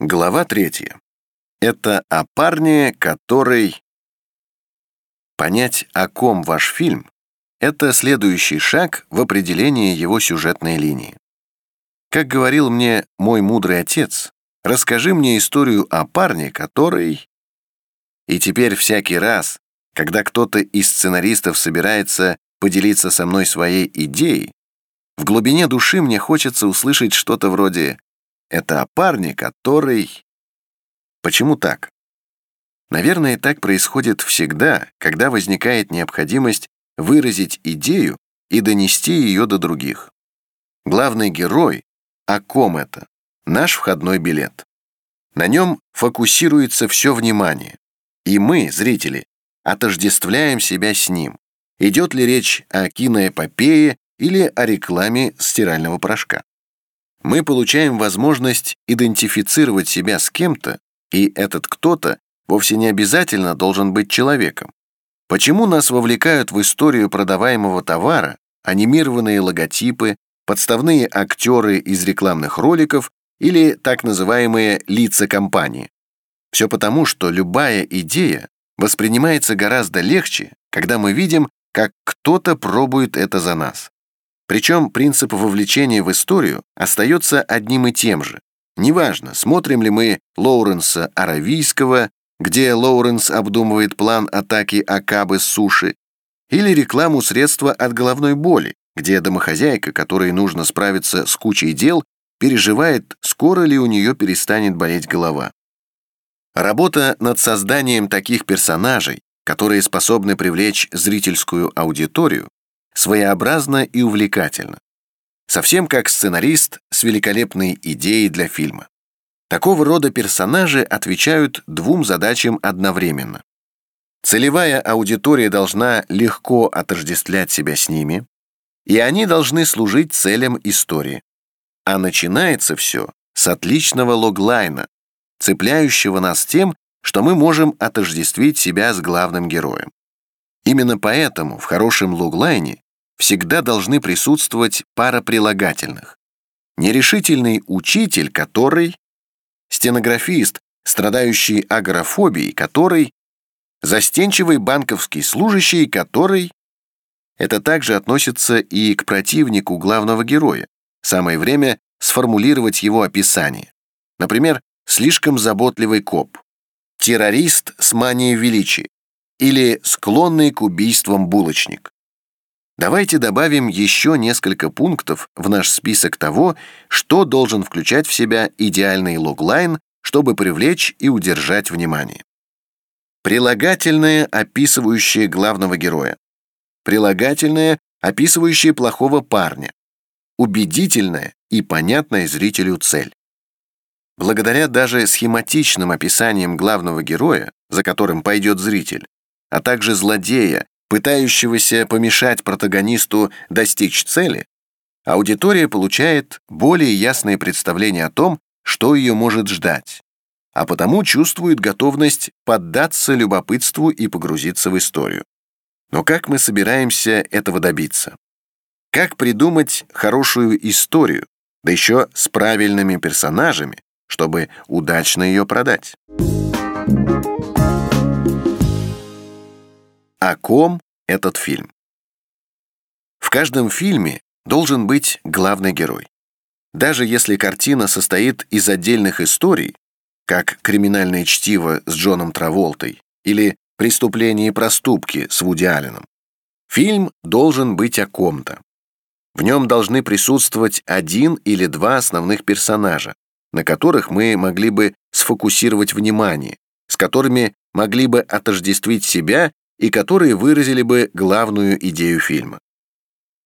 Глава третья. Это о парне, который... Понять, о ком ваш фильм, это следующий шаг в определении его сюжетной линии. Как говорил мне мой мудрый отец, расскажи мне историю о парне, который... И теперь всякий раз, когда кто-то из сценаристов собирается поделиться со мной своей идеей, в глубине души мне хочется услышать что-то вроде «это о парне, который...» Почему так? Наверное, так происходит всегда, когда возникает необходимость выразить идею и донести ее до других. Главный герой, о ком это? Наш входной билет. На нем фокусируется все внимание. И мы, зрители, отождествляем себя с ним. Идет ли речь о киноэпопее или о рекламе стирального порошка. Мы получаем возможность идентифицировать себя с кем-то, и этот кто-то вовсе не обязательно должен быть человеком. Почему нас вовлекают в историю продаваемого товара анимированные логотипы, подставные актеры из рекламных роликов или так называемые лица компании? Все потому, что любая идея воспринимается гораздо легче, когда мы видим, как кто-то пробует это за нас. Причем принцип вовлечения в историю остается одним и тем же. Неважно, смотрим ли мы Лоуренса Аравийского, где Лоуренс обдумывает план атаки Акабы с суши, или рекламу средства от головной боли, где домохозяйка, которой нужно справиться с кучей дел, переживает, скоро ли у нее перестанет болеть голова. Работа над созданием таких персонажей, которые способны привлечь зрительскую аудиторию, своеобразна и увлекательна. Совсем как сценарист с великолепной идеей для фильма. Такого рода персонажи отвечают двум задачам одновременно. Целевая аудитория должна легко отождествлять себя с ними, и они должны служить целям истории. А начинается все с отличного логлайна, цепляющего нас тем, что мы можем отождествить себя с главным героем. Именно поэтому в хорошем логлайне всегда должны присутствовать пара прилагательных. Нерешительный учитель, который, стенографист, страдающий агорафобией, который, застенчивый банковский служащий, который... Это также относится и к противнику главного героя. Самое время сформулировать его описание. Например, слишком заботливый коп, террорист с манией величия или склонный к убийствам булочник. Давайте добавим еще несколько пунктов в наш список того, что должен включать в себя идеальный логлайн, чтобы привлечь и удержать внимание. Прилагательное, описывающее главного героя. Прилагательное, описывающее плохого парня. Убедительное и понятное зрителю цель. Благодаря даже схематичным описаниям главного героя, за которым пойдет зритель, а также злодея, пытающегося помешать протагонисту достичь цели, аудитория получает более ясное представление о том, что ее может ждать, а потому чувствует готовность поддаться любопытству и погрузиться в историю. Но как мы собираемся этого добиться? Как придумать хорошую историю, да еще с правильными персонажами, чтобы удачно ее продать? О ком этот фильм? В каждом фильме должен быть главный герой. Даже если картина состоит из отдельных историй, как «Криминальное чтиво» с Джоном Траволтой или «Преступление и проступки» с Вуди Алленом, фильм должен быть о ком-то. В нем должны присутствовать один или два основных персонажа, на которых мы могли бы сфокусировать внимание, с которыми могли бы отождествить себя и которые выразили бы главную идею фильма.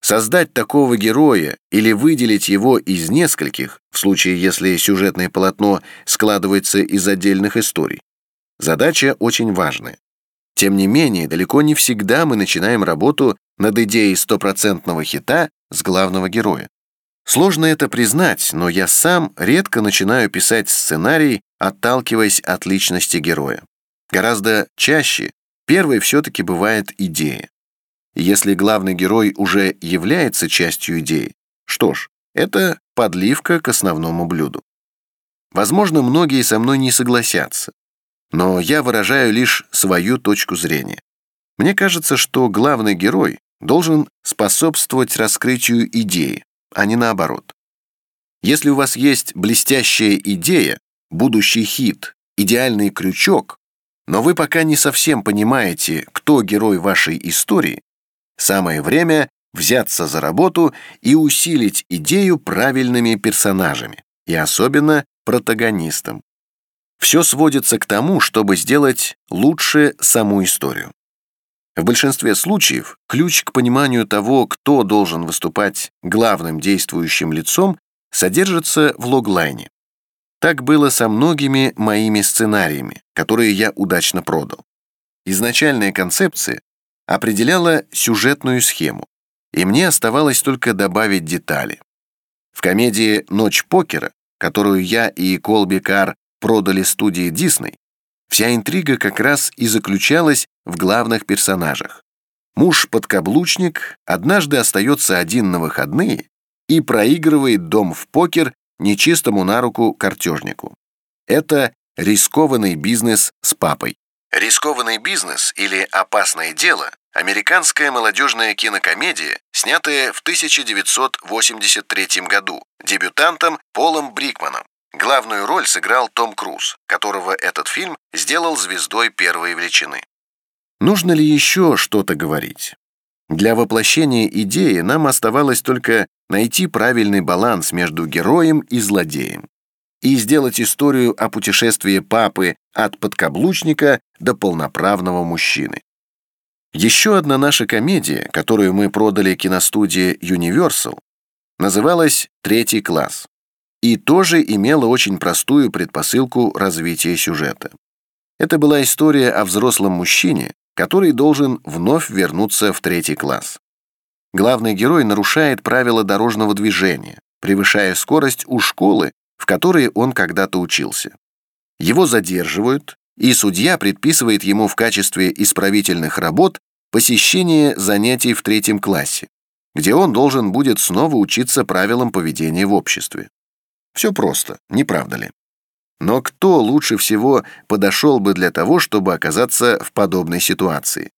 Создать такого героя или выделить его из нескольких, в случае если сюжетное полотно складывается из отдельных историй, задача очень важная. Тем не менее, далеко не всегда мы начинаем работу над идеей стопроцентного хита с главного героя. Сложно это признать, но я сам редко начинаю писать сценарий, отталкиваясь от личности героя. Гораздо чаще Первой все-таки бывает идея. Если главный герой уже является частью идеи, что ж, это подливка к основному блюду. Возможно, многие со мной не согласятся, но я выражаю лишь свою точку зрения. Мне кажется, что главный герой должен способствовать раскрытию идеи, а не наоборот. Если у вас есть блестящая идея, будущий хит, идеальный крючок, но вы пока не совсем понимаете, кто герой вашей истории, самое время взяться за работу и усилить идею правильными персонажами, и особенно протагонистом. Все сводится к тому, чтобы сделать лучше саму историю. В большинстве случаев ключ к пониманию того, кто должен выступать главным действующим лицом, содержится в логлайне. Так было со многими моими сценариями, которые я удачно продал. Изначальная концепция определяла сюжетную схему, и мне оставалось только добавить детали. В комедии «Ночь покера», которую я и Колби Кар продали студии Дисней, вся интрига как раз и заключалась в главных персонажах. Муж-подкаблучник однажды остается один на выходные и проигрывает дом в покер нечистому на руку картежнику. Это рискованный бизнес с папой. Рискованный бизнес или опасное дело – американская молодежная кинокомедия, снятая в 1983 году дебютантом Полом Брикманом. Главную роль сыграл Том Круз, которого этот фильм сделал звездой первой величины. Нужно ли еще что-то говорить? Для воплощения идеи нам оставалось только найти правильный баланс между героем и злодеем и сделать историю о путешествии папы от подкаблучника до полноправного мужчины. Еще одна наша комедия, которую мы продали киностудии Universal, называлась «Третий класс» и тоже имела очень простую предпосылку развития сюжета. Это была история о взрослом мужчине, который должен вновь вернуться в третий класс. Главный герой нарушает правила дорожного движения, превышая скорость у школы, в которой он когда-то учился. Его задерживают, и судья предписывает ему в качестве исправительных работ посещение занятий в третьем классе, где он должен будет снова учиться правилам поведения в обществе. Все просто, не правда ли? Но кто лучше всего подошел бы для того, чтобы оказаться в подобной ситуации?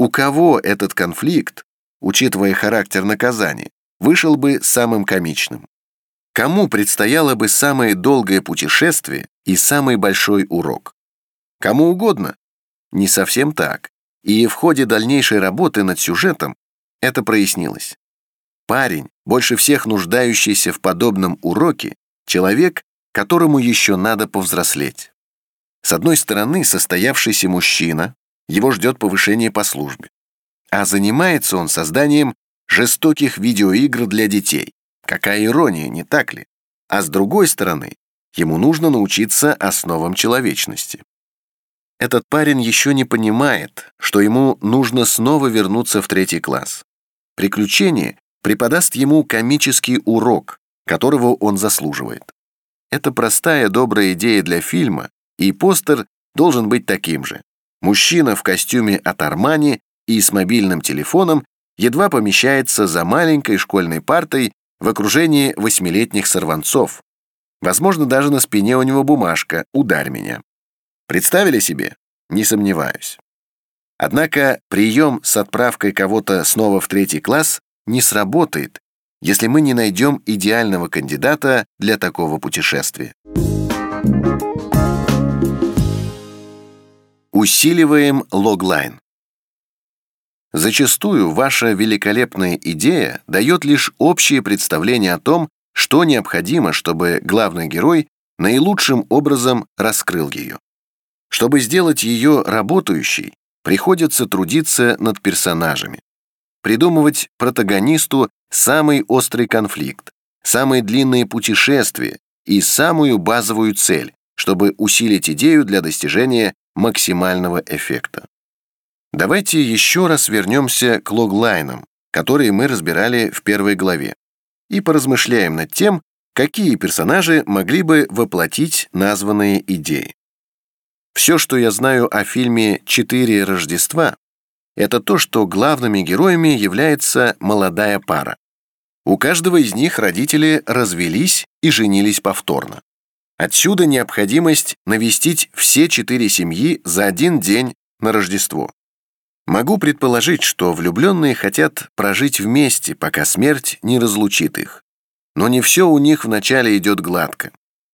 У кого этот конфликт, учитывая характер наказания, вышел бы самым комичным? Кому предстояло бы самое долгое путешествие и самый большой урок? Кому угодно? Не совсем так. И в ходе дальнейшей работы над сюжетом это прояснилось. Парень, больше всех нуждающийся в подобном уроке, человек, которому еще надо повзрослеть. С одной стороны, состоявшийся мужчина, его ждет повышение по службе. А занимается он созданием жестоких видеоигр для детей. Какая ирония, не так ли? А с другой стороны, ему нужно научиться основам человечности. Этот парень еще не понимает, что ему нужно снова вернуться в третий класс. Приключение преподаст ему комический урок, которого он заслуживает. Это простая добрая идея для фильма, и постер должен быть таким же. Мужчина в костюме от Армани и с мобильным телефоном едва помещается за маленькой школьной партой в окружении восьмилетних сорванцов. Возможно, даже на спине у него бумажка «Ударь меня». Представили себе? Не сомневаюсь. Однако прием с отправкой кого-то снова в третий класс не сработает, если мы не найдем идеального кандидата для такого путешествия. Усиливаем логлайн. Зачастую ваша великолепная идея дает лишь общее представление о том, что необходимо, чтобы главный герой наилучшим образом раскрыл ее. Чтобы сделать ее работающей, приходится трудиться над персонажами, придумывать протагонисту самый острый конфликт, самые длинные путешествия и самую базовую цель, чтобы усилить идею для достижения максимального эффекта. Давайте еще раз вернемся к логлайнам, которые мы разбирали в первой главе, и поразмышляем над тем, какие персонажи могли бы воплотить названные идеи. Все, что я знаю о фильме «Четыре Рождества», это то, что главными героями является молодая пара. У каждого из них родители развелись и женились повторно. Отсюда необходимость навестить все четыре семьи за один день на Рождество. Могу предположить, что влюбленные хотят прожить вместе, пока смерть не разлучит их. Но не все у них вначале идет гладко.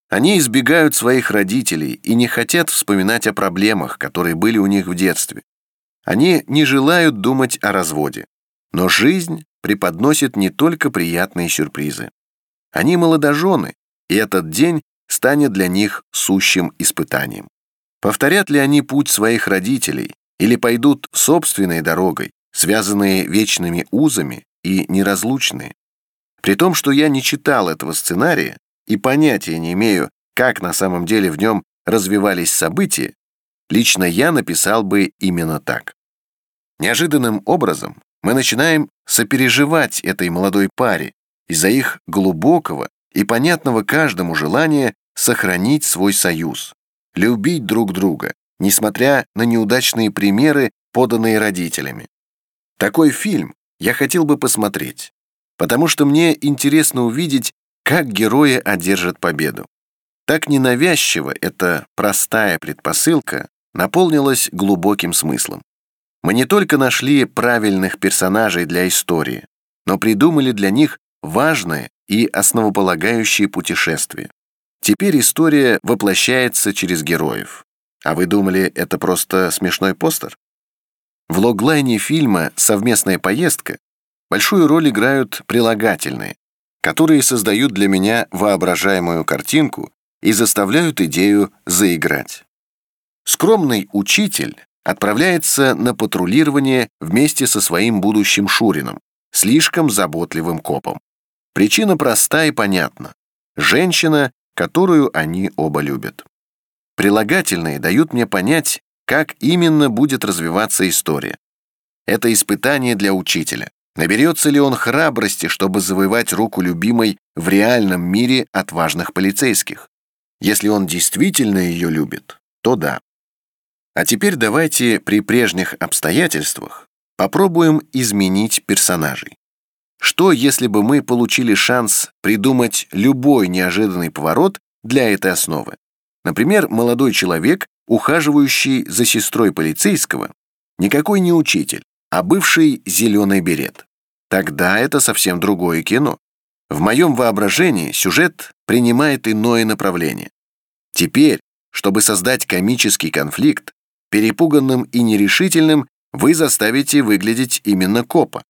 Они избегают своих родителей и не хотят вспоминать о проблемах, которые были у них в детстве. Они не желают думать о разводе. Но жизнь преподносит не только приятные сюрпризы. Они молодожены, и этот день станет для них сущим испытанием. Повторят ли они путь своих родителей или пойдут собственной дорогой, связанные вечными узами и неразлучные? При том, что я не читал этого сценария и понятия не имею, как на самом деле в нем развивались события, лично я написал бы именно так. Неожиданным образом мы начинаем сопереживать этой молодой паре из-за их глубокого и понятного каждому желания сохранить свой союз, любить друг друга, несмотря на неудачные примеры, поданные родителями. Такой фильм я хотел бы посмотреть, потому что мне интересно увидеть, как герои одержат победу. Так ненавязчиво эта простая предпосылка наполнилась глубоким смыслом. Мы не только нашли правильных персонажей для истории, но придумали для них важное и основополагающее путешествие. Теперь история воплощается через героев. А вы думали, это просто смешной постер? В логлайне фильма «Совместная поездка» большую роль играют прилагательные, которые создают для меня воображаемую картинку и заставляют идею заиграть. Скромный учитель отправляется на патрулирование вместе со своим будущим Шурином, слишком заботливым копом. Причина проста и понятна. Женщина, которую они оба любят. Прилагательные дают мне понять, как именно будет развиваться история. Это испытание для учителя. Наберется ли он храбрости, чтобы завоевать руку любимой в реальном мире отважных полицейских? Если он действительно ее любит, то да. А теперь давайте при прежних обстоятельствах попробуем изменить персонажей. Что, если бы мы получили шанс придумать любой неожиданный поворот для этой основы? Например, молодой человек, ухаживающий за сестрой полицейского, никакой не учитель, а бывший зеленый берет. Тогда это совсем другое кино. В моем воображении сюжет принимает иное направление. Теперь, чтобы создать комический конфликт, Перепуганным и нерешительным вы заставите выглядеть именно копа.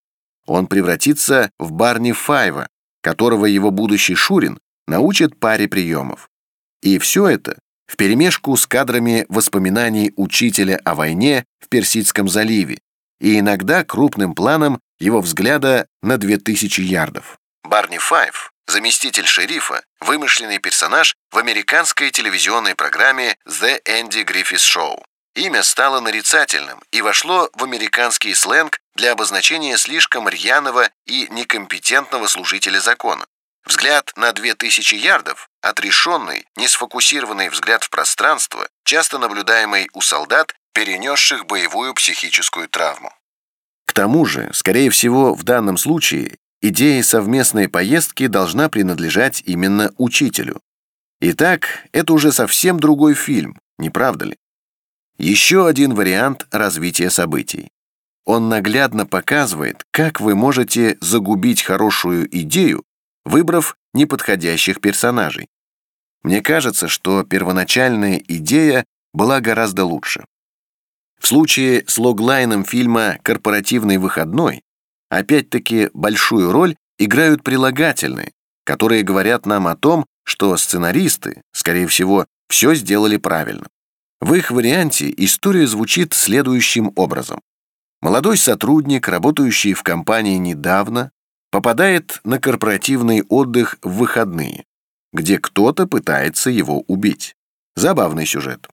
Он превратится в Барни Файва, которого его будущий Шурин научит паре приемов. И все это вперемешку с кадрами воспоминаний учителя о войне в Персидском заливе и иногда крупным планом его взгляда на 2000 ярдов. Барни Файв, заместитель шерифа, вымышленный персонаж в американской телевизионной программе The Andy Griffith Show. Имя стало нарицательным и вошло в американский сленг для обозначения слишком рьяного и некомпетентного служителя закона. Взгляд на 2000 ярдов, отрешенный, несфокусированный взгляд в пространство, часто наблюдаемый у солдат, перенесших боевую психическую травму. К тому же, скорее всего, в данном случае идея совместной поездки должна принадлежать именно учителю. Итак, это уже совсем другой фильм, не правда ли? Еще один вариант развития событий. Он наглядно показывает, как вы можете загубить хорошую идею, выбрав неподходящих персонажей. Мне кажется, что первоначальная идея была гораздо лучше. В случае с логлайном фильма «Корпоративный выходной» опять-таки большую роль играют прилагательные, которые говорят нам о том, что сценаристы, скорее всего, все сделали правильно. В их варианте история звучит следующим образом. Молодой сотрудник, работающий в компании недавно, попадает на корпоративный отдых в выходные, где кто-то пытается его убить. Забавный сюжет.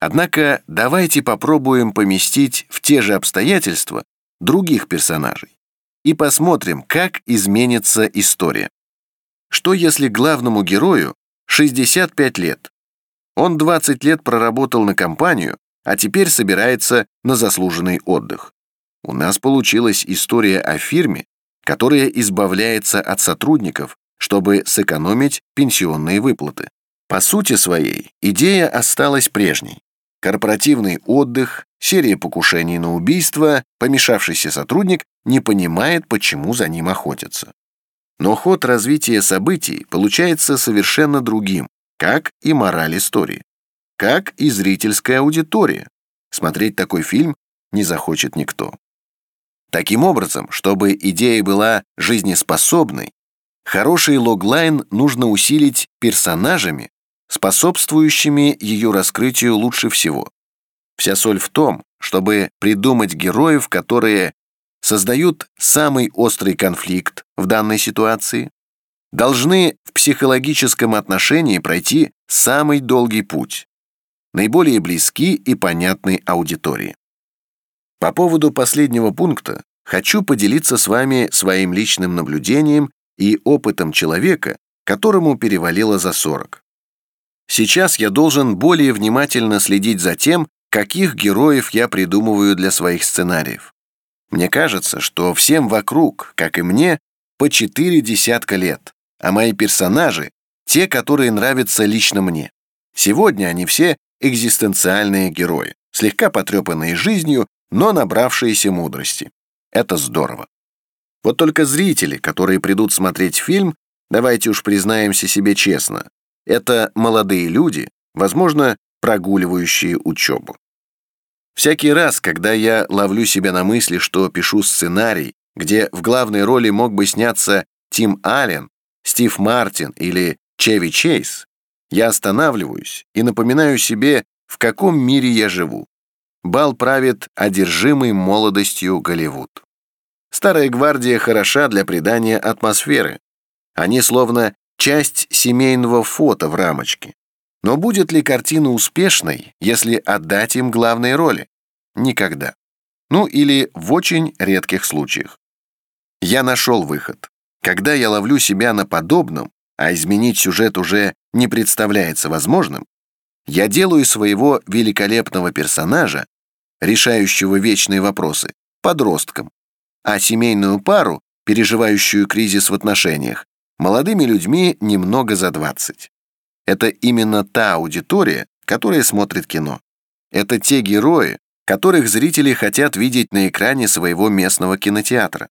Однако давайте попробуем поместить в те же обстоятельства других персонажей и посмотрим, как изменится история. Что если главному герою 65 лет, он 20 лет проработал на компанию, а теперь собирается на заслуженный отдых. У нас получилась история о фирме, которая избавляется от сотрудников, чтобы сэкономить пенсионные выплаты. По сути своей, идея осталась прежней. Корпоративный отдых, серия покушений на убийство, помешавшийся сотрудник не понимает, почему за ним охотятся. Но ход развития событий получается совершенно другим, как и мораль истории, как и зрительская аудитория. Смотреть такой фильм не захочет никто. Таким образом, чтобы идея была жизнеспособной, хороший логлайн нужно усилить персонажами, способствующими ее раскрытию лучше всего. Вся соль в том, чтобы придумать героев, которые создают самый острый конфликт в данной ситуации, должны в психологическом отношении пройти самый долгий путь, наиболее близки и понятны аудитории. По поводу последнего пункта хочу поделиться с вами своим личным наблюдением и опытом человека, которому перевалило за 40. Сейчас я должен более внимательно следить за тем, каких героев я придумываю для своих сценариев. Мне кажется, что всем вокруг, как и мне, по четыре десятка лет, а мои персонажи — те, которые нравятся лично мне. Сегодня они все экзистенциальные герои, слегка потрепанные жизнью, но набравшиеся мудрости. Это здорово. Вот только зрители, которые придут смотреть фильм, давайте уж признаемся себе честно, это молодые люди, возможно, прогуливающие учебу. Всякий раз, когда я ловлю себя на мысли, что пишу сценарий, где в главной роли мог бы сняться Тим Аллен, Стив Мартин или Чеви Чейз, я останавливаюсь и напоминаю себе, в каком мире я живу. Бал правит одержимый молодостью Голливуд. Старая гвардия хороша для придания атмосферы. Они словно часть семейного фото в рамочке. Но будет ли картина успешной, если отдать им главные роли? Никогда. Ну или в очень редких случаях. Я нашел выход. Когда я ловлю себя на подобном, а изменить сюжет уже не представляется возможным, я делаю своего великолепного персонажа, решающего вечные вопросы, подростком, а семейную пару, переживающую кризис в отношениях, молодыми людьми немного за 20. Это именно та аудитория, которая смотрит кино. Это те герои, которых зрители хотят видеть на экране своего местного кинотеатра.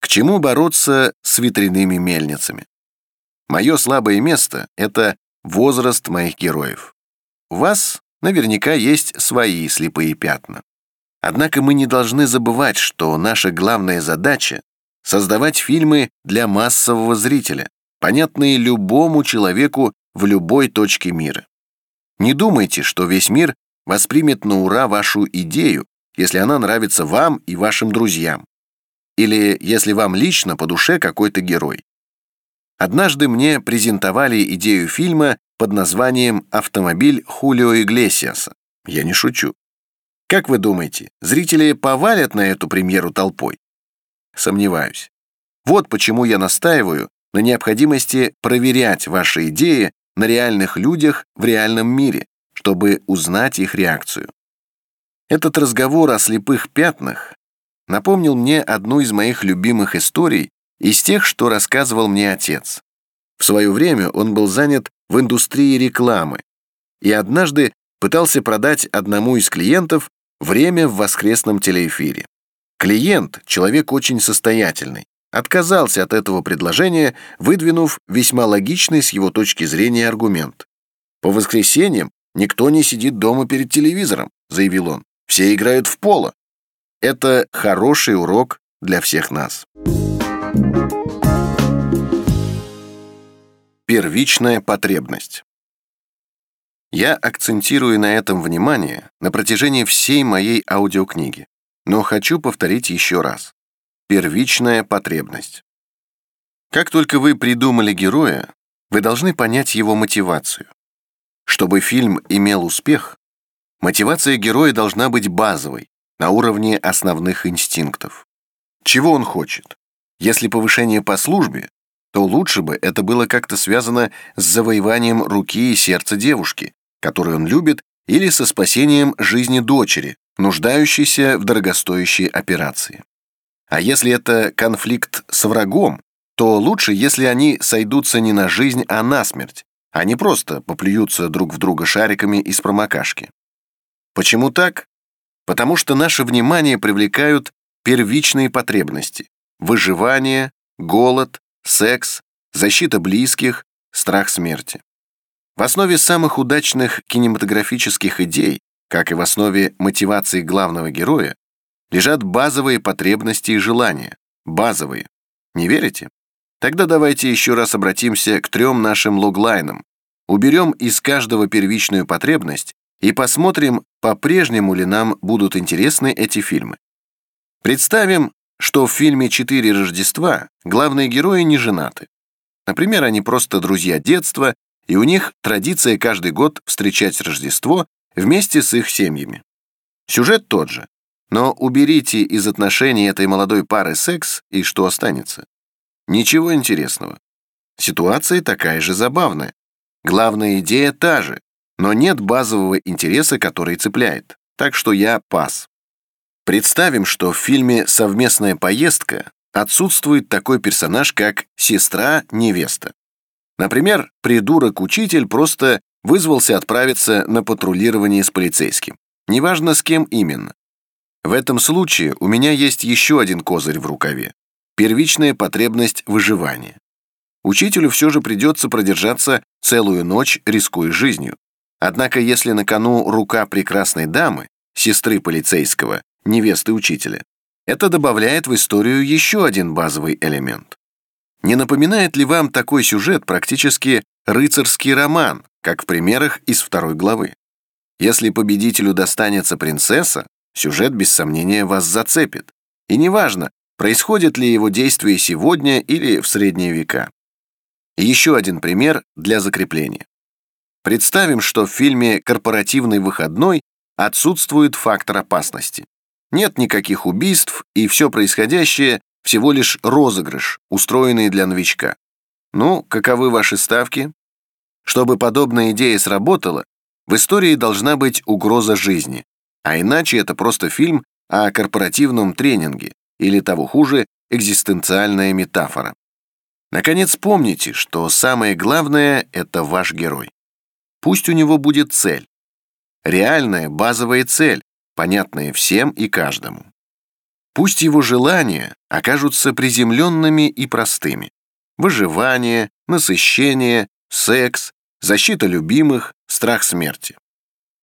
К чему бороться с ветряными мельницами? Мое слабое место — это возраст моих героев. У вас наверняка есть свои слепые пятна. Однако мы не должны забывать, что наша главная задача — создавать фильмы для массового зрителя, понятные любому человеку в любой точке мира. Не думайте, что весь мир воспримет на ура вашу идею, если она нравится вам и вашим друзьям, или если вам лично по душе какой-то герой. Однажды мне презентовали идею фильма под названием «Автомобиль Хулио Иглесиаса». Я не шучу. Как вы думаете, зрители повалят на эту премьеру толпой? Сомневаюсь. Вот почему я настаиваю на необходимости проверять ваши идеи на реальных людях в реальном мире, чтобы узнать их реакцию. Этот разговор о слепых пятнах напомнил мне одну из моих любимых историй из тех, что рассказывал мне отец. В свое время он был занят в индустрии рекламы и однажды пытался продать одному из клиентов время в воскресном телеэфире. Клиент, человек очень состоятельный, отказался от этого предложения, выдвинув весьма логичный с его точки зрения аргумент. По воскресеньям никто не сидит дома перед телевизором, заявил он. Все играют в поло. Это хороший урок для всех нас. Первичная потребность. Я акцентирую на этом внимание на протяжении всей моей аудиокниги, но хочу повторить еще раз. Первичная потребность. Как только вы придумали героя, вы должны понять его мотивацию. Чтобы фильм имел успех, мотивация героя должна быть базовой, на уровне основных инстинктов. Чего он хочет? Если повышение по службе, то лучше бы это было как-то связано с завоеванием руки и сердца девушки, которую он любит, или со спасением жизни дочери, нуждающейся в дорогостоящей операции. А если это конфликт с врагом, то лучше, если они сойдутся не на жизнь, а на смерть, а не просто поплюются друг в друга шариками из промокашки. Почему так? Потому что наше внимание привлекают первичные потребности – выживание, голод, секс, защита близких, страх смерти. В основе самых удачных кинематографических идей, как и в основе мотивации главного героя, лежат базовые потребности и желания. Базовые. Не верите? Тогда давайте еще раз обратимся к трем нашим логлайнам. Уберем из каждого первичную потребность и посмотрим, по-прежнему ли нам будут интересны эти фильмы. Представим, что в фильме «Четыре Рождества» главные герои не женаты. Например, они просто друзья детства, и у них традиция каждый год встречать Рождество вместе с их семьями. Сюжет тот же, но уберите из отношений этой молодой пары секс, и что останется? Ничего интересного. Ситуация такая же забавная. Главная идея та же, но нет базового интереса, который цепляет. Так что я пас. Представим, что в фильме «Совместная поездка» отсутствует такой персонаж, как сестра-невеста. Например, придурок-учитель просто вызвался отправиться на патрулирование с полицейским. Неважно, с кем именно. В этом случае у меня есть еще один козырь в рукаве. Первичная потребность выживания. Учителю все же придется продержаться целую ночь, рискуя жизнью. Однако если на кону рука прекрасной дамы, сестры полицейского, невесты учителя, это добавляет в историю еще один базовый элемент. Не напоминает ли вам такой сюжет практически рыцарский роман, как в примерах из второй главы? Если победителю достанется принцесса, Сюжет, без сомнения, вас зацепит. И неважно, происходит ли его действие сегодня или в средние века. Еще один пример для закрепления. Представим, что в фильме «Корпоративный выходной» отсутствует фактор опасности. Нет никаких убийств, и все происходящее всего лишь розыгрыш, устроенный для новичка. Ну, каковы ваши ставки? Чтобы подобная идея сработала, в истории должна быть угроза жизни, а иначе это просто фильм о корпоративном тренинге или, того хуже, экзистенциальная метафора. Наконец, помните, что самое главное — это ваш герой. Пусть у него будет цель. Реальная базовая цель, понятная всем и каждому. Пусть его желания окажутся приземленными и простыми. Выживание, насыщение, секс, защита любимых, страх смерти.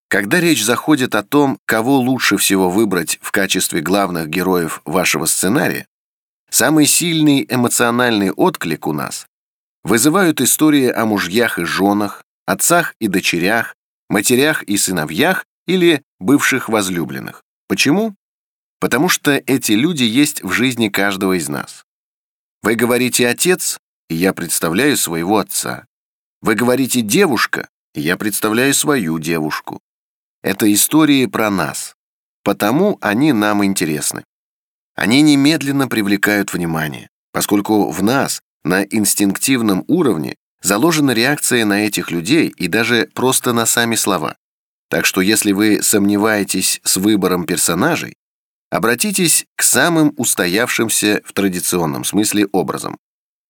Когда речь заходит о том, кого лучше всего выбрать в качестве главных героев вашего сценария, самый сильный эмоциональный отклик у нас вызывают истории о мужьях и женах, отцах и дочерях, матерях и сыновьях или бывших возлюбленных. Почему? Потому что эти люди есть в жизни каждого из нас. Вы говорите «отец», и я представляю своего отца. Вы говорите «девушка», и я представляю свою девушку. Это истории про нас. Потому они нам интересны. Они немедленно привлекают внимание, поскольку в нас на инстинктивном уровне заложена реакция на этих людей и даже просто на сами слова. Так что если вы сомневаетесь с выбором персонажей, обратитесь к самым устоявшимся в традиционном смысле образом.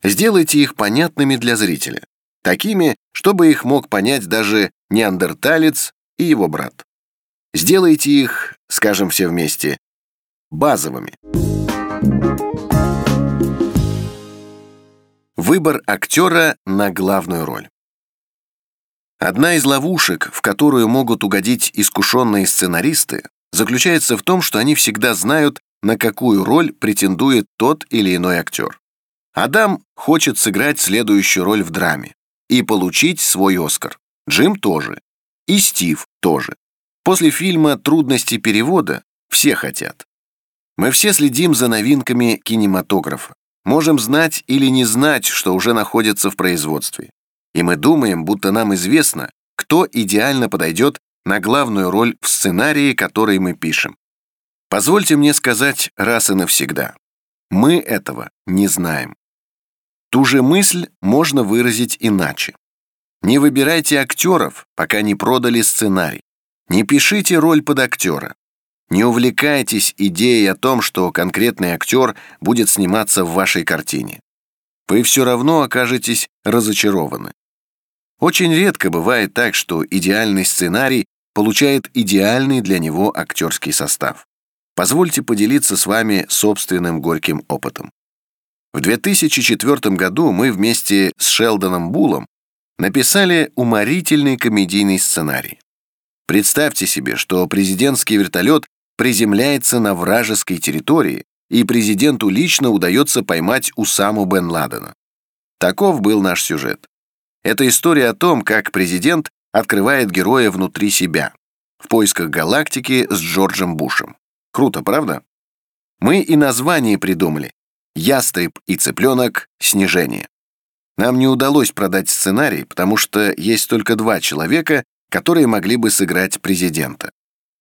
Сделайте их понятными для зрителя, такими, чтобы их мог понять даже неандерталец и его брат. Сделайте их, скажем все вместе, базовыми. Выбор актера на главную роль. Одна из ловушек, в которую могут угодить искушенные сценаристы, заключается в том, что они всегда знают, на какую роль претендует тот или иной актер. Адам хочет сыграть следующую роль в драме и получить свой Оскар. Джим тоже. И Стив тоже. После фильма «Трудности перевода» все хотят. Мы все следим за новинками кинематографа. Можем знать или не знать, что уже находится в производстве. И мы думаем, будто нам известно, кто идеально подойдет на главную роль в сценарии, который мы пишем. Позвольте мне сказать раз и навсегда. Мы этого не знаем. Ту же мысль можно выразить иначе. Не выбирайте актеров, пока не продали сценарий. Не пишите роль под актера. Не увлекайтесь идеей о том, что конкретный актер будет сниматься в вашей картине. Вы все равно окажетесь разочарованы. Очень редко бывает так, что идеальный сценарий получает идеальный для него актерский состав. Позвольте поделиться с вами собственным горьким опытом. В 2004 году мы вместе с Шелдоном Буллом написали уморительный комедийный сценарий. Представьте себе, что президентский вертолет приземляется на вражеской территории, и президенту лично удается поймать Усаму бен Ладена. Таков был наш сюжет. Это история о том, как президент открывает героя внутри себя, в поисках галактики с Джорджем Бушем. Круто, правда? Мы и название придумали. «Ястреб и цыпленок. Снижение». Нам не удалось продать сценарий, потому что есть только два человека, которые могли бы сыграть президента.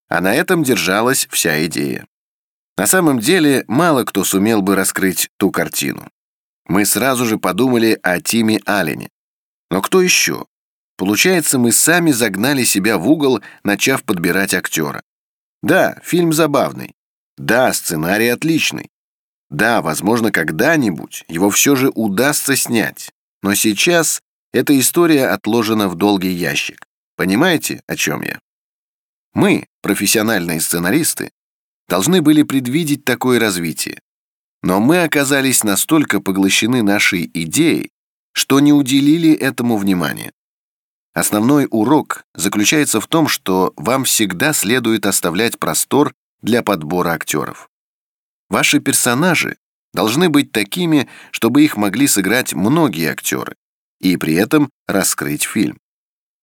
А на этом держалась вся идея. На самом деле, мало кто сумел бы раскрыть ту картину. Мы сразу же подумали о Тиме Аллене. Но кто еще? Получается, мы сами загнали себя в угол, начав подбирать актера. Да, фильм забавный. Да, сценарий отличный. Да, возможно, когда-нибудь его все же удастся снять. Но сейчас эта история отложена в долгий ящик. Понимаете, о чем я? Мы, профессиональные сценаристы, должны были предвидеть такое развитие. Но мы оказались настолько поглощены нашей идеей, что не уделили этому внимания. Основной урок заключается в том, что вам всегда следует оставлять простор для подбора актеров. Ваши персонажи должны быть такими, чтобы их могли сыграть многие актеры, и при этом раскрыть фильм.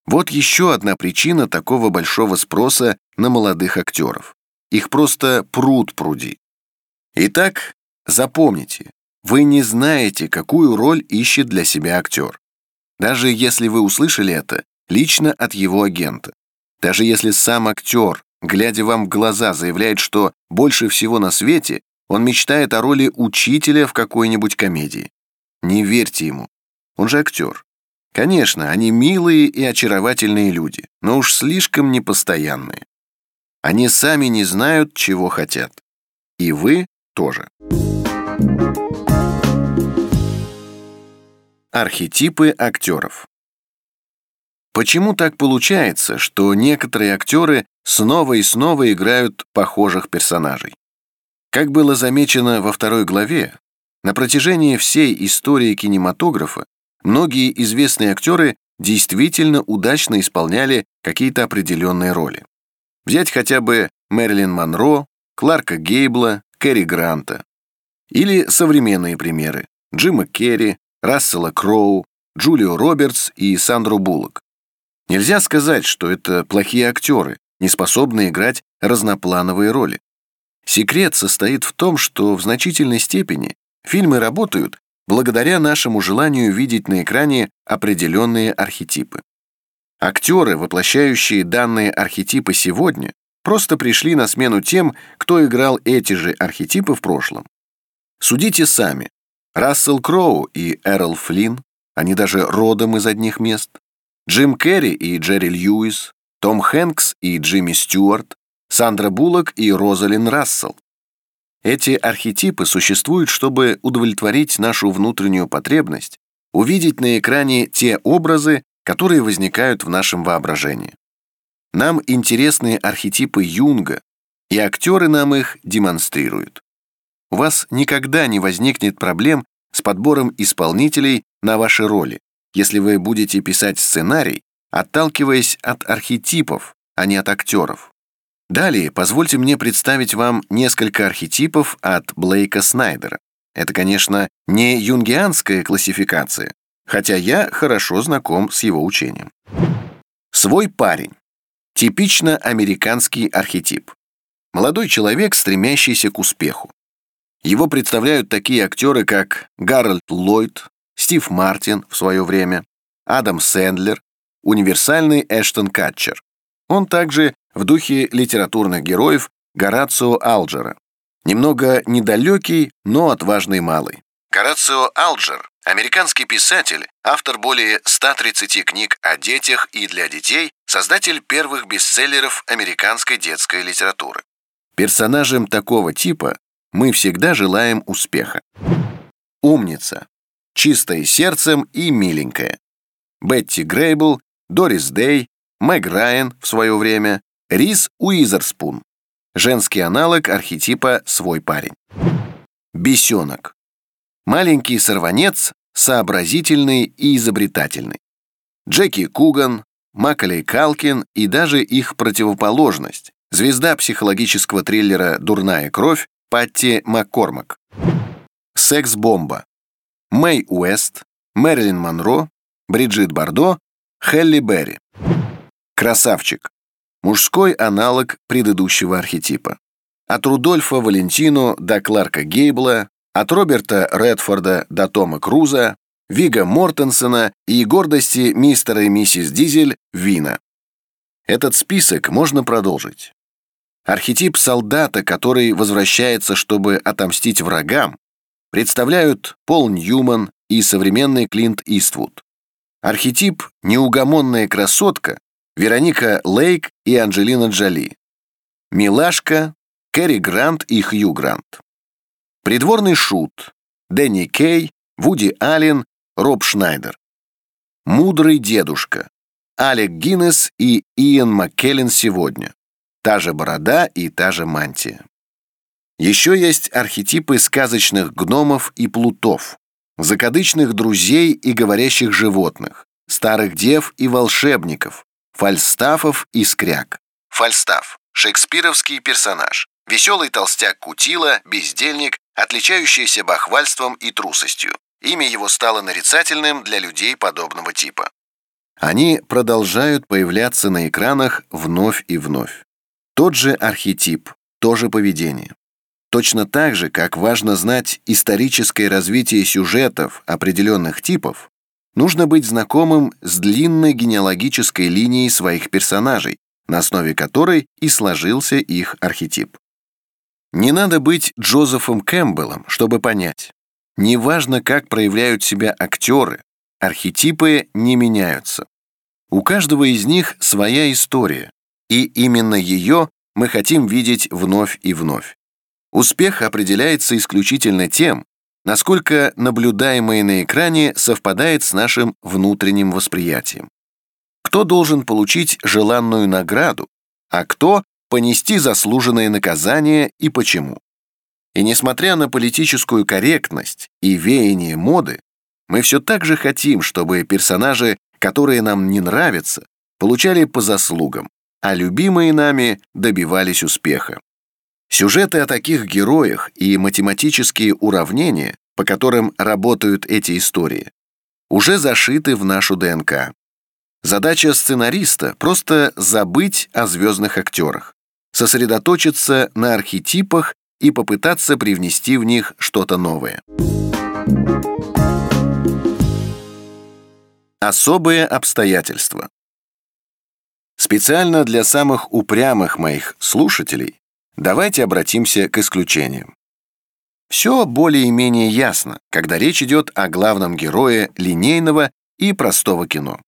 Вот еще одна причина такого большого спроса на молодых актеров. Их просто пруд пруди. Итак, запомните, вы не знаете, какую роль ищет для себя актер. Даже если вы услышали это лично от его агента. Даже если сам актер, глядя вам в глаза, заявляет, что больше всего на свете он мечтает о роли учителя в какой-нибудь комедии. Не верьте ему. Он же актер. Конечно, они милые и очаровательные люди, но уж слишком непостоянные. Они сами не знают, чего хотят. И вы тоже. Архетипы актеров. Почему так получается, что некоторые актеры снова и снова играют похожих персонажей? Как было замечено во второй главе, на протяжении всей истории кинематографа многие известные актеры действительно удачно исполняли какие-то определенные роли. Взять хотя бы Мэрилин Монро, Кларка Гейбла, Кэрри Гранта. Или современные примеры – Джима Керри, Рассела Кроу, Джулио Робертс и Сандру Буллок. Нельзя сказать, что это плохие актеры, не способные играть разноплановые роли. Секрет состоит в том, что в значительной степени фильмы работают благодаря нашему желанию видеть на экране определенные архетипы. Актеры, воплощающие данные архетипы сегодня, просто пришли на смену тем, кто играл эти же архетипы в прошлом. Судите сами. Рассел Кроу и Эрл Флинн, они даже родом из одних мест. Джим Керри и Джерри Льюис, Том Хэнкс и Джимми Стюарт, Сандра Буллок и Розалин Рассел. Эти архетипы существуют, чтобы удовлетворить нашу внутреннюю потребность, увидеть на экране те образы, которые возникают в нашем воображении. Нам интересны архетипы Юнга, и актеры нам их демонстрируют. У вас никогда не возникнет проблем с подбором исполнителей на ваши роли, если вы будете писать сценарий, отталкиваясь от архетипов, а не от актеров. Далее позвольте мне представить вам несколько архетипов от Блейка Снайдера. Это, конечно, не юнгианская классификация, хотя я хорошо знаком с его учением. Свой парень. Типично американский архетип. Молодой человек, стремящийся к успеху. Его представляют такие актеры, как Гарольд Ллойд, Стив Мартин в свое время, Адам Сэндлер, универсальный Эштон Катчер. Он также в духе литературных героев Горацио Алджера. Немного недалекий, но отважный малый. Горацио Алджер – американский писатель, автор более 130 книг о детях и для детей, создатель первых бестселлеров американской детской литературы. Персонажам такого типа мы всегда желаем успеха. Умница чистая сердцем и миленькая. Бетти Грейбл, Дорис Дэй, Мэг Райан в свое время, Рис Уизерспун. Женский аналог архетипа «свой парень». Бесенок. Маленький сорванец, сообразительный и изобретательный. Джеки Куган, Макалей Калкин и даже их противоположность, звезда психологического триллера «Дурная кровь» Патти Маккормак. Секс-бомба. Мэй Уэст, Мэрилин Монро, Бриджит Бардо, Хелли Берри. Красавчик. Мужской аналог предыдущего архетипа. От Рудольфа Валентино до Кларка Гейбла, от Роберта Редфорда до Тома Круза, Вига Мортенсона и гордости мистера и миссис Дизель Вина. Этот список можно продолжить. Архетип солдата, который возвращается, чтобы отомстить врагам, представляют Пол Ньюман и современный Клинт Иствуд. Архетип «неугомонная красотка» Вероника Лейк и Анджелина Джоли. Милашка, Кэрри Грант и Хью Грант. Придворный шут, Дэнни Кей, Вуди Аллен, Роб Шнайдер. Мудрый дедушка, Алек Гиннес и Иэн Маккеллен сегодня. Та же борода и та же мантия. Еще есть архетипы сказочных гномов и плутов, закадычных друзей и говорящих животных, старых дев и волшебников, Фальстафов и Скряк. Фальстаф – шекспировский персонаж. Веселый толстяк Кутила, бездельник, отличающийся бахвальством и трусостью. Имя его стало нарицательным для людей подобного типа. Они продолжают появляться на экранах вновь и вновь. Тот же архетип, то же поведение. Точно так же, как важно знать историческое развитие сюжетов определенных типов, Нужно быть знакомым с длинной генеалогической линией своих персонажей, на основе которой и сложился их архетип. Не надо быть Джозефом Кэмпбеллом, чтобы понять. Неважно, как проявляют себя актеры, архетипы не меняются. У каждого из них своя история, и именно ее мы хотим видеть вновь и вновь. Успех определяется исключительно тем, насколько наблюдаемое на экране совпадает с нашим внутренним восприятием. Кто должен получить желанную награду, а кто понести заслуженное наказание и почему. И несмотря на политическую корректность и веяние моды, мы все так же хотим, чтобы персонажи, которые нам не нравятся, получали по заслугам, а любимые нами добивались успеха. Сюжеты о таких героях и математические уравнения, по которым работают эти истории, уже зашиты в нашу ДНК. Задача сценариста — просто забыть о звездных актерах, сосредоточиться на архетипах и попытаться привнести в них что-то новое. Особые обстоятельства. Специально для самых упрямых моих слушателей Давайте обратимся к исключениям. Все более-менее ясно, когда речь идет о главном герое линейного и простого кино.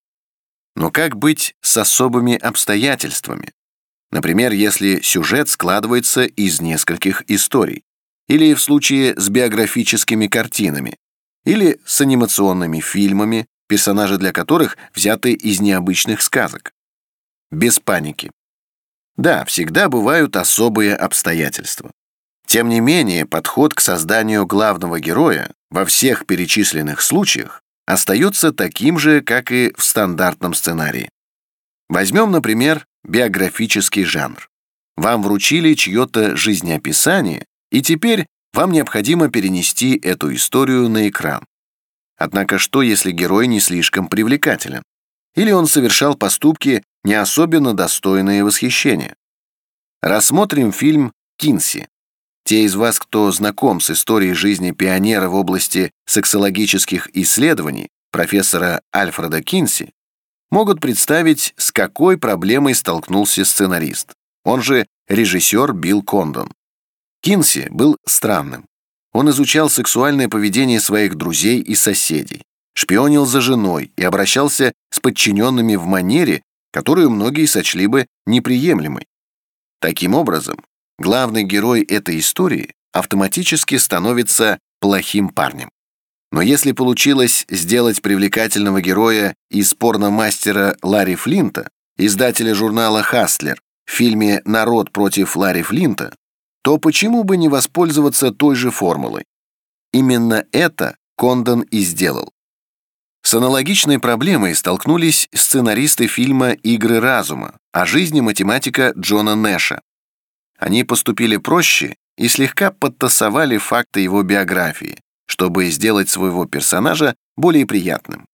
Но как быть с особыми обстоятельствами? Например, если сюжет складывается из нескольких историй, или в случае с биографическими картинами, или с анимационными фильмами, персонажи для которых взяты из необычных сказок. Без паники. Да, всегда бывают особые обстоятельства. Тем не менее, подход к созданию главного героя во всех перечисленных случаях остается таким же, как и в стандартном сценарии. Возьмем, например, биографический жанр. Вам вручили чье-то жизнеописание, и теперь вам необходимо перенести эту историю на экран. Однако что, если герой не слишком привлекателен? Или он совершал поступки, не особенно достойные восхищения. Рассмотрим фильм «Кинси». Те из вас, кто знаком с историей жизни пионера в области сексологических исследований, профессора Альфреда Кинси, могут представить, с какой проблемой столкнулся сценарист, он же режиссер Билл Кондон. Кинси был странным. Он изучал сексуальное поведение своих друзей и соседей, шпионил за женой и обращался с подчиненными в манере, которую многие сочли бы неприемлемой. Таким образом, главный герой этой истории автоматически становится плохим парнем. Но если получилось сделать привлекательного героя из порномастера Ларри Флинта, издателя журнала «Хастлер», в фильме «Народ против Ларри Флинта», то почему бы не воспользоваться той же формулой? Именно это Кондон и сделал. С аналогичной проблемой столкнулись сценаристы фильма «Игры разума» о жизни математика Джона Нэша. Они поступили проще и слегка подтасовали факты его биографии, чтобы сделать своего персонажа более приятным.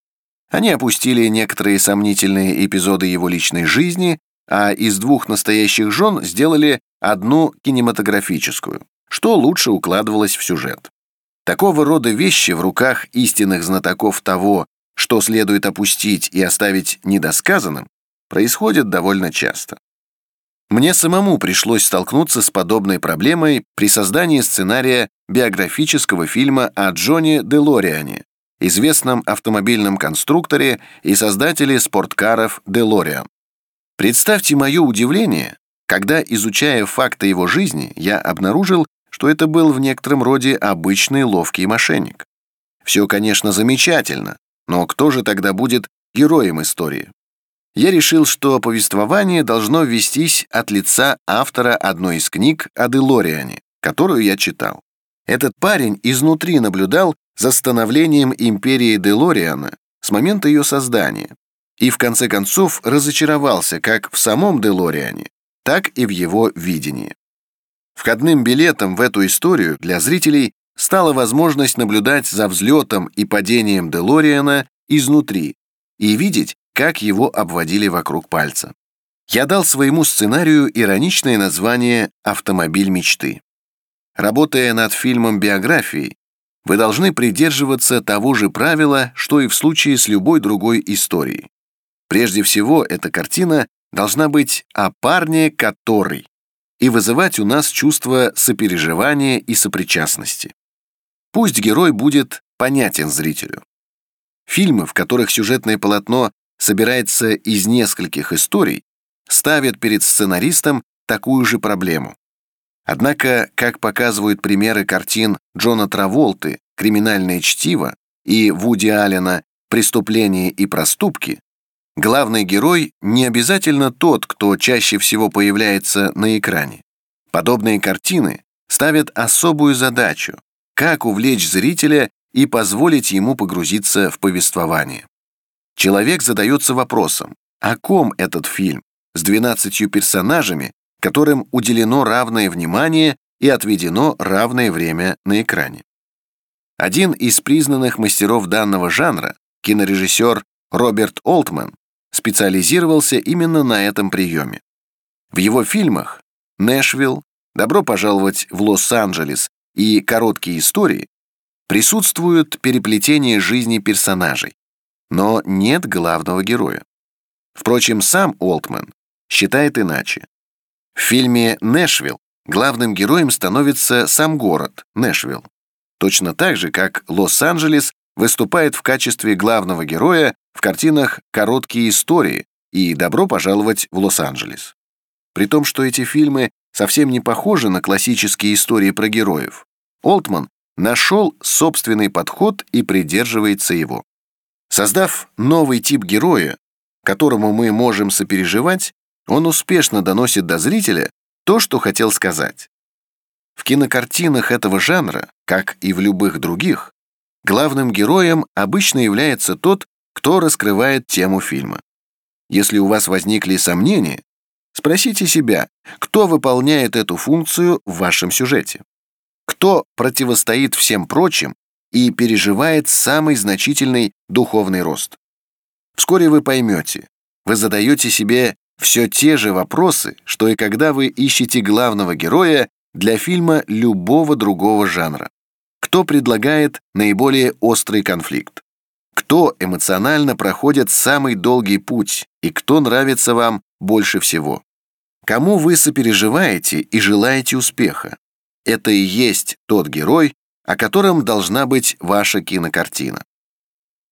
Они опустили некоторые сомнительные эпизоды его личной жизни, а из двух настоящих жен сделали одну кинематографическую, что лучше укладывалось в сюжет. Такого рода вещи в руках истинных знатоков того, что следует опустить и оставить недосказанным, происходят довольно часто. Мне самому пришлось столкнуться с подобной проблемой при создании сценария биографического фильма о Джоне Делориане, известном автомобильном конструкторе и создателе спорткаров Делориан. Представьте мое удивление, когда, изучая факты его жизни, я обнаружил, что это был в некотором роде обычный ловкий мошенник. Все, конечно, замечательно, но кто же тогда будет героем истории? я решил, что повествование должно вестись от лица автора одной из книг о Делориане, которую я читал. Этот парень изнутри наблюдал за становлением империи Делориана с момента ее создания и в конце концов разочаровался как в самом Делориане, так и в его видении. Входным билетом в эту историю для зрителей стала возможность наблюдать за взлетом и падением Делориана изнутри и видеть, как его обводили вокруг пальца. Я дал своему сценарию ироничное название «Автомобиль мечты». Работая над фильмом биографии, вы должны придерживаться того же правила, что и в случае с любой другой историей. Прежде всего, эта картина должна быть о парне, который, и вызывать у нас чувство сопереживания и сопричастности. Пусть герой будет понятен зрителю. Фильмы, в которых сюжетное полотно собирается из нескольких историй, ставят перед сценаристом такую же проблему. Однако, как показывают примеры картин Джона Траволты «Криминальное чтиво» и Вуди Аллена «Преступления и проступки», главный герой не обязательно тот, кто чаще всего появляется на экране. Подобные картины ставят особую задачу – как увлечь зрителя и позволить ему погрузиться в повествование. Человек задается вопросом, о ком этот фильм с 12 персонажами, которым уделено равное внимание и отведено равное время на экране. Один из признанных мастеров данного жанра, кинорежиссер Роберт Олтман, специализировался именно на этом приеме. В его фильмах «Нэшвилл», «Добро пожаловать в Лос-Анджелес» и «Короткие истории» присутствуют переплетение жизни персонажей, но нет главного героя. Впрочем, сам Олтман считает иначе. В фильме «Нэшвилл» главным героем становится сам город, Нэшвилл. Точно так же, как Лос-Анджелес выступает в качестве главного героя в картинах «Короткие истории» и «Добро пожаловать в Лос-Анджелес». При том, что эти фильмы совсем не похожи на классические истории про героев, Олтман нашел собственный подход и придерживается его. Создав новый тип героя, которому мы можем сопереживать, он успешно доносит до зрителя то, что хотел сказать. В кинокартинах этого жанра, как и в любых других, главным героем обычно является тот, кто раскрывает тему фильма. Если у вас возникли сомнения, спросите себя, кто выполняет эту функцию в вашем сюжете кто противостоит всем прочим и переживает самый значительный духовный рост. Вскоре вы поймете, вы задаете себе все те же вопросы, что и когда вы ищете главного героя для фильма любого другого жанра. Кто предлагает наиболее острый конфликт? Кто эмоционально проходит самый долгий путь и кто нравится вам больше всего? Кому вы сопереживаете и желаете успеха? Это и есть тот герой, о котором должна быть ваша кинокартина.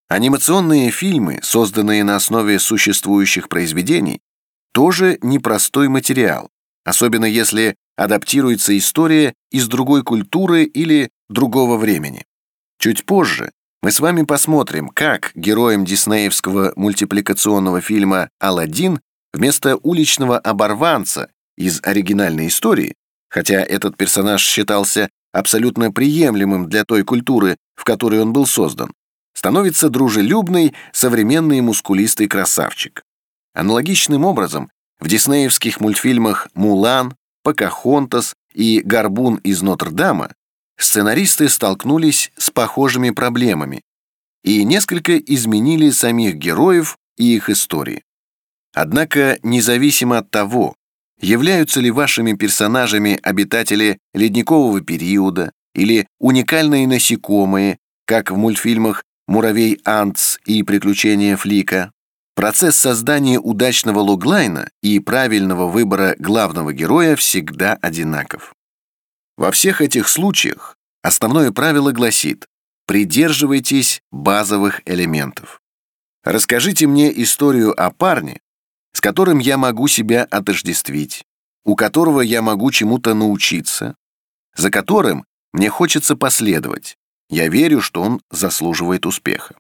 Анимационные фильмы, созданные на основе существующих произведений, тоже непростой материал, особенно если адаптируется история из другой культуры или другого времени. Чуть позже мы с вами посмотрим, как героем диснеевского мультипликационного фильма «Аладдин» вместо уличного оборванца из оригинальной истории, хотя этот персонаж считался абсолютно приемлемым для той культуры, в которой он был создан, становится дружелюбный, современный мускулистый красавчик. Аналогичным образом в диснеевских мультфильмах «Мулан», «Покахонтас» и «Горбун из Нотр-Дама» сценаристы столкнулись с похожими проблемами и несколько изменили самих героев и их истории. Однако, независимо от того, являются ли вашими персонажами обитатели ледникового периода или уникальные насекомые, как в мультфильмах «Муравей Антс» и «Приключения Флика», процесс создания удачного логлайна и правильного выбора главного героя всегда одинаков. Во всех этих случаях основное правило гласит «придерживайтесь базовых элементов». Расскажите мне историю о парне, с которым я могу себя отождествить, у которого я могу чему-то научиться, за которым мне хочется последовать. Я верю, что он заслуживает успеха,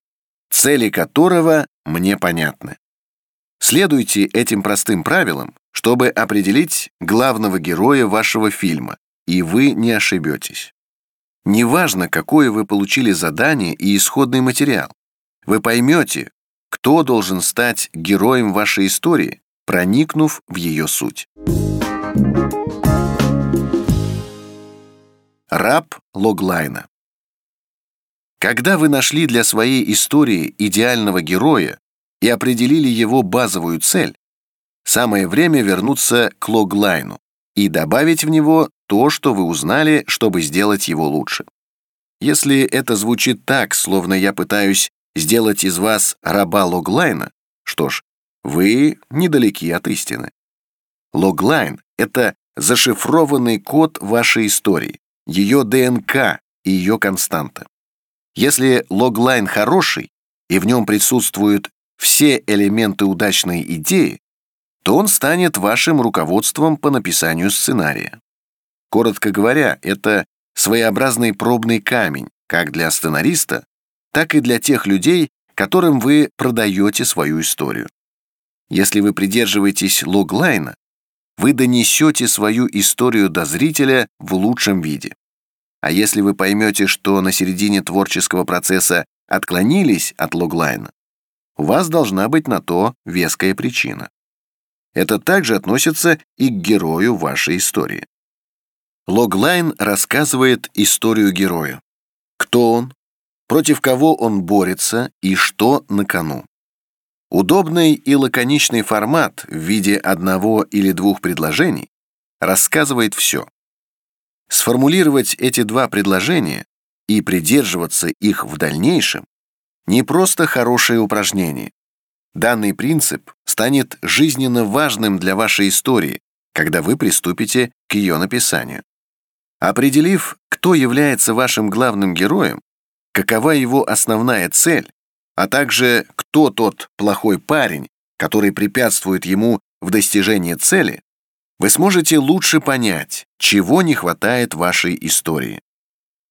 цели которого мне понятны. Следуйте этим простым правилам, чтобы определить главного героя вашего фильма и вы не ошибетесь. Неважно, какое вы получили задание и исходный материал, вы поймете, кто должен стать героем вашей истории, проникнув в ее суть. Раб логлайна Когда вы нашли для своей истории идеального героя и определили его базовую цель, самое время вернуться к логлайну и добавить в него то, что вы узнали, чтобы сделать его лучше. Если это звучит так, словно я пытаюсь сделать из вас раба логлайна, что ж, вы недалеки от истины. Логлайн — это зашифрованный код вашей истории, ее ДНК и ее константа. Если логлайн хороший, и в нем присутствуют все элементы удачной идеи, то он станет вашим руководством по написанию сценария. Коротко говоря, это своеобразный пробный камень как для сценариста, так и для тех людей, которым вы продаете свою историю. Если вы придерживаетесь логлайна, вы донесете свою историю до зрителя в лучшем виде. А если вы поймете, что на середине творческого процесса отклонились от логлайна, у вас должна быть на то веская причина. Это также относится и к герою вашей истории. Логлайн рассказывает историю героя. Кто он, против кого он борется и что на кону. Удобный и лаконичный формат в виде одного или двух предложений рассказывает все. Сформулировать эти два предложения и придерживаться их в дальнейшем не просто хорошее упражнение. Данный принцип станет жизненно важным для вашей истории, когда вы приступите к ее написанию. Определив, кто является вашим главным героем, какова его основная цель, а также кто тот плохой парень, который препятствует ему в достижении цели, вы сможете лучше понять, чего не хватает вашей истории.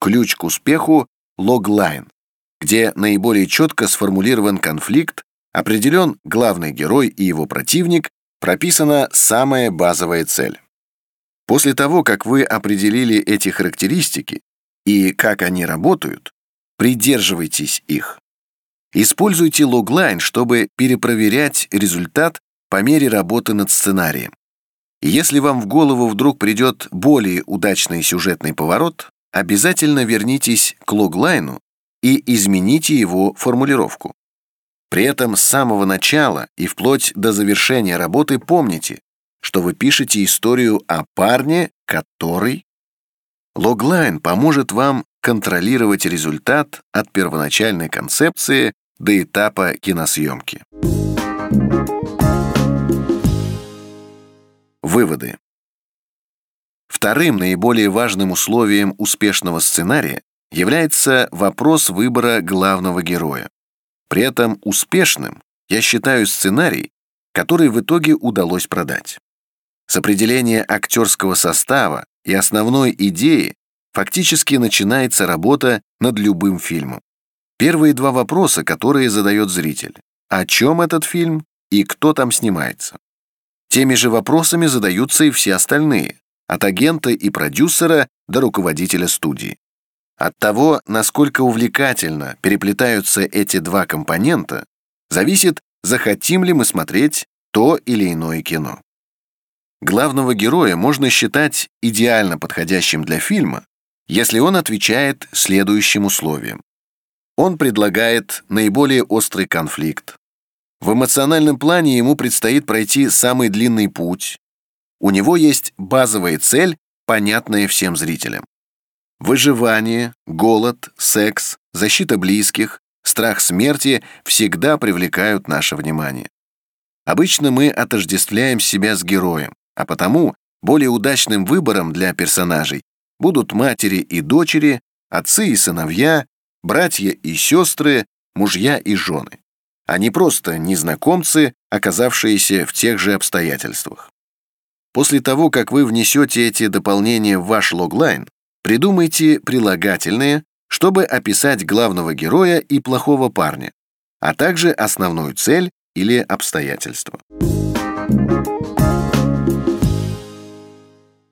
Ключ к успеху — логлайн, где наиболее четко сформулирован конфликт, определен главный герой и его противник, прописана самая базовая цель. После того, как вы определили эти характеристики и как они работают, придерживайтесь их. Используйте логлайн, чтобы перепроверять результат по мере работы над сценарием. Если вам в голову вдруг придет более удачный сюжетный поворот, обязательно вернитесь к логлайну и измените его формулировку. При этом с самого начала и вплоть до завершения работы помните, что вы пишете историю о парне, который... Логлайн поможет вам контролировать результат от первоначальной концепции до этапа киносъемки. Выводы. Вторым наиболее важным условием успешного сценария является вопрос выбора главного героя. При этом успешным я считаю сценарий, который в итоге удалось продать. С определения актерского состава и основной идеи фактически начинается работа над любым фильмом. Первые два вопроса, которые задает зритель. О чем этот фильм и кто там снимается? Теми же вопросами задаются и все остальные, от агента и продюсера до руководителя студии. От того, насколько увлекательно переплетаются эти два компонента, зависит, захотим ли мы смотреть то или иное кино. Главного героя можно считать идеально подходящим для фильма, если он отвечает следующим условиям. Он предлагает наиболее острый конфликт. В эмоциональном плане ему предстоит пройти самый длинный путь. У него есть базовая цель, понятная всем зрителям. Выживание, голод, секс, защита близких, страх смерти всегда привлекают наше внимание. Обычно мы отождествляем себя с героем, а потому более удачным выбором для персонажей будут матери и дочери, отцы и сыновья, братья и сестры, мужья и жены, а не просто незнакомцы, оказавшиеся в тех же обстоятельствах. После того, как вы внесете эти дополнения в ваш логлайн, придумайте прилагательные, чтобы описать главного героя и плохого парня, а также основную цель или обстоятельства.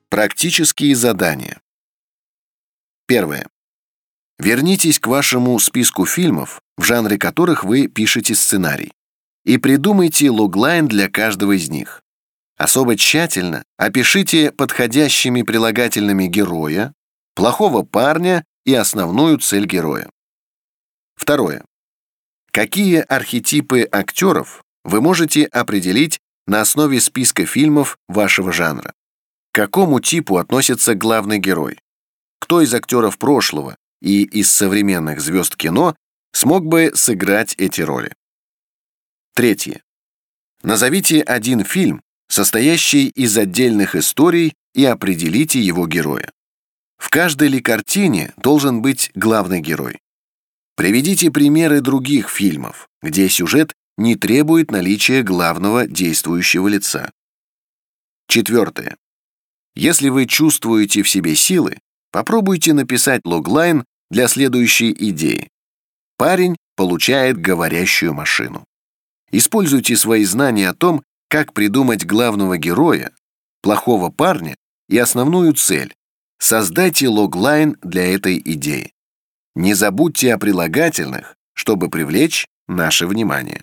Практические задания. Первое. Вернитесь к вашему списку фильмов, в жанре которых вы пишете сценарий, и придумайте логлайн для каждого из них. Особо тщательно опишите подходящими прилагательными героя, плохого парня и основную цель героя. Второе. Какие архетипы актеров вы можете определить на основе списка фильмов вашего жанра? К какому типу относится главный герой? Кто из актеров прошлого и из современных звезд кино смог бы сыграть эти роли? Третье. Назовите один фильм, состоящий из отдельных историй, и определите его героя. В каждой ли картине должен быть главный герой? Приведите примеры других фильмов, где сюжет не требует наличия главного действующего лица. Четвертое. Если вы чувствуете в себе силы, попробуйте написать логлайн для следующей идеи. Парень получает говорящую машину. Используйте свои знания о том, как придумать главного героя, плохого парня и основную цель. Создайте логлайн для этой идеи. Не забудьте о прилагательных, чтобы привлечь наше внимание.